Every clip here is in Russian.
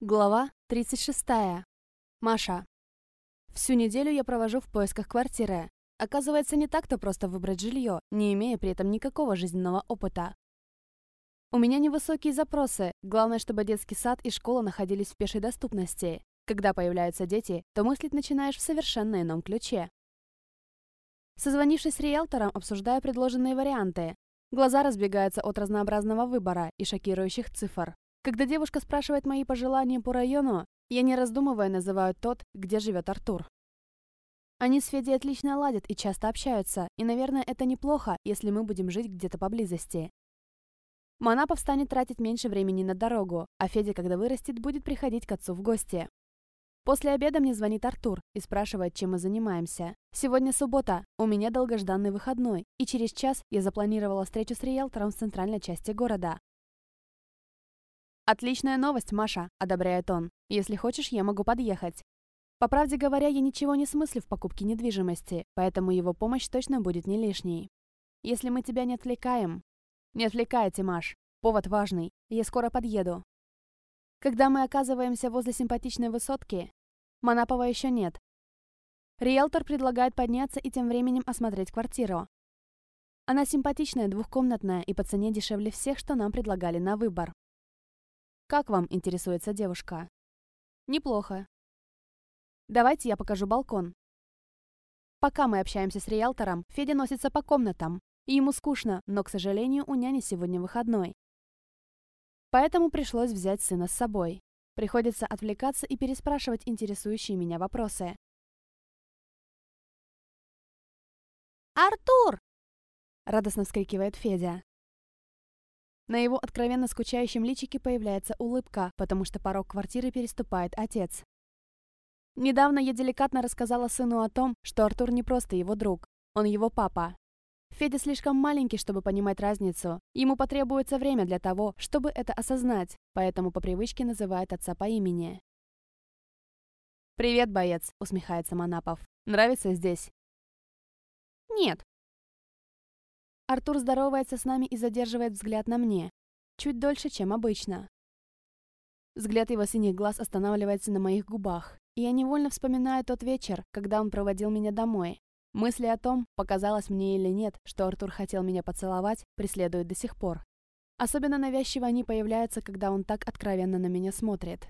Глава 36. Маша. Всю неделю я провожу в поисках квартиры. Оказывается, не так-то просто выбрать жилье, не имея при этом никакого жизненного опыта. У меня невысокие запросы, главное, чтобы детский сад и школа находились в пешей доступности. Когда появляются дети, то мыслить начинаешь в совершенно ином ключе. Созвонившись с риэлтором, обсуждаю предложенные варианты. Глаза разбегаются от разнообразного выбора и шокирующих цифр. Когда девушка спрашивает мои пожелания по району, я не раздумывая называю тот, где живет Артур. Они с Федей отлично ладят и часто общаются, и, наверное, это неплохо, если мы будем жить где-то поблизости. Манапов станет тратить меньше времени на дорогу, а Федя, когда вырастет, будет приходить к отцу в гости. После обеда мне звонит Артур и спрашивает, чем мы занимаемся. Сегодня суббота, у меня долгожданный выходной, и через час я запланировала встречу с риэлтором в центральной части города. «Отличная новость, Маша», — одобряет он. «Если хочешь, я могу подъехать». По правде говоря, я ничего не смыслю в покупке недвижимости, поэтому его помощь точно будет не лишней. Если мы тебя не отвлекаем... Не отвлекайте, Маш. Повод важный. Я скоро подъеду. Когда мы оказываемся возле симпатичной высотки, Манапова еще нет. Риэлтор предлагает подняться и тем временем осмотреть квартиру. Она симпатичная, двухкомнатная и по цене дешевле всех, что нам предлагали на выбор. «Как вам?» – интересуется девушка. «Неплохо. Давайте я покажу балкон». Пока мы общаемся с риэлтором, Федя носится по комнатам. Ему скучно, но, к сожалению, у няни сегодня выходной. Поэтому пришлось взять сына с собой. Приходится отвлекаться и переспрашивать интересующие меня вопросы. «Артур!» — радостно вскрикивает Федя. На его откровенно скучающем личике появляется улыбка, потому что порог квартиры переступает отец. Недавно я деликатно рассказала сыну о том, что Артур не просто его друг, он его папа. Федя слишком маленький, чтобы понимать разницу. Ему потребуется время для того, чтобы это осознать, поэтому по привычке называет отца по имени. «Привет, боец», — усмехается Манапов. «Нравится здесь?» «Нет», Артур здоровается с нами и задерживает взгляд на мне. Чуть дольше, чем обычно. Взгляд его синих глаз останавливается на моих губах, и я невольно вспоминаю тот вечер, когда он проводил меня домой. Мысли о том, показалось мне или нет, что Артур хотел меня поцеловать, преследуют до сих пор. Особенно навязчиво они появляются, когда он так откровенно на меня смотрит.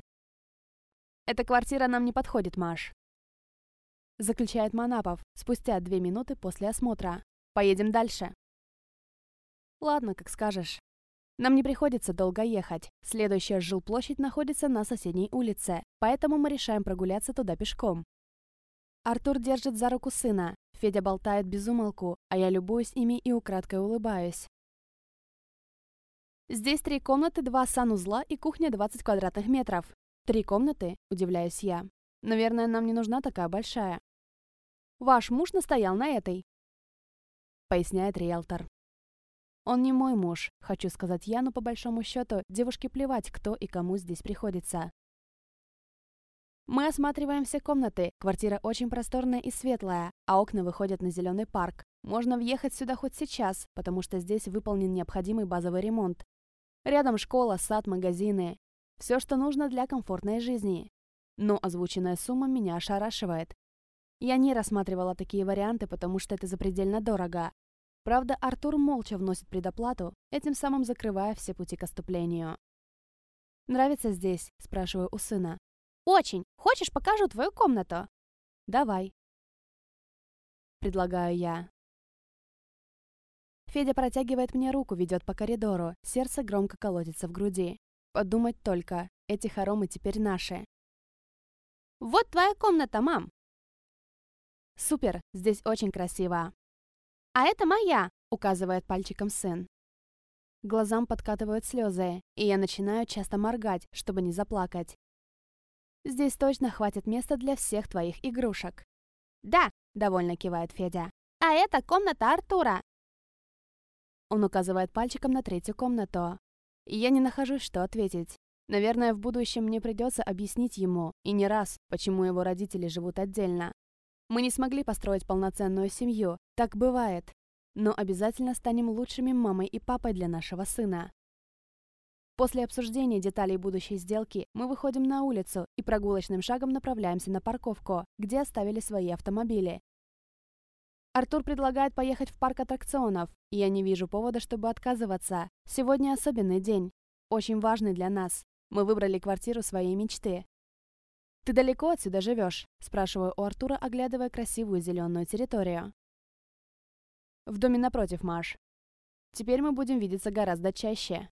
«Эта квартира нам не подходит, Маш», заключает Манапов спустя две минуты после осмотра. «Поедем дальше». Ладно, как скажешь. Нам не приходится долго ехать. Следующая жилплощадь находится на соседней улице, поэтому мы решаем прогуляться туда пешком. Артур держит за руку сына, Федя болтает без умолку, а я любуюсь ими и украдкой улыбаюсь. Здесь три комнаты, два санузла и кухня 20 квадратных метров. Три комнаты, удивляюсь я. Наверное, нам не нужна такая большая. Ваш муж настоял на этой, поясняет риэлтор. Он не мой муж, хочу сказать я, но по большому счету девушке плевать, кто и кому здесь приходится. Мы осматриваем все комнаты. Квартира очень просторная и светлая, а окна выходят на зеленый парк. Можно въехать сюда хоть сейчас, потому что здесь выполнен необходимый базовый ремонт. Рядом школа, сад, магазины. Все, что нужно для комфортной жизни. Но озвученная сумма меня ошарашивает. Я не рассматривала такие варианты, потому что это запредельно дорого. Правда, Артур молча вносит предоплату, этим самым закрывая все пути к оступлению. «Нравится здесь?» – спрашиваю у сына. «Очень! Хочешь, покажу твою комнату?» «Давай». Предлагаю я. Федя протягивает мне руку, ведет по коридору. Сердце громко колотится в груди. Подумать только, эти хоромы теперь наши. «Вот твоя комната, мам!» «Супер! Здесь очень красиво!» «А это моя!» — указывает пальчиком сын. Глазам подкатывают слезы, и я начинаю часто моргать, чтобы не заплакать. «Здесь точно хватит места для всех твоих игрушек». «Да!» — довольно кивает Федя. «А это комната Артура!» Он указывает пальчиком на третью комнату. Я не нахожусь, что ответить. Наверное, в будущем мне придется объяснить ему, и не раз, почему его родители живут отдельно. Мы не смогли построить полноценную семью, так бывает. Но обязательно станем лучшими мамой и папой для нашего сына. После обсуждения деталей будущей сделки мы выходим на улицу и прогулочным шагом направляемся на парковку, где оставили свои автомобили. Артур предлагает поехать в парк аттракционов, и я не вижу повода, чтобы отказываться. Сегодня особенный день, очень важный для нас. Мы выбрали квартиру своей мечты. «Ты далеко отсюда живешь?» – спрашиваю у Артура, оглядывая красивую зеленую территорию. «В доме напротив, Маш. Теперь мы будем видеться гораздо чаще».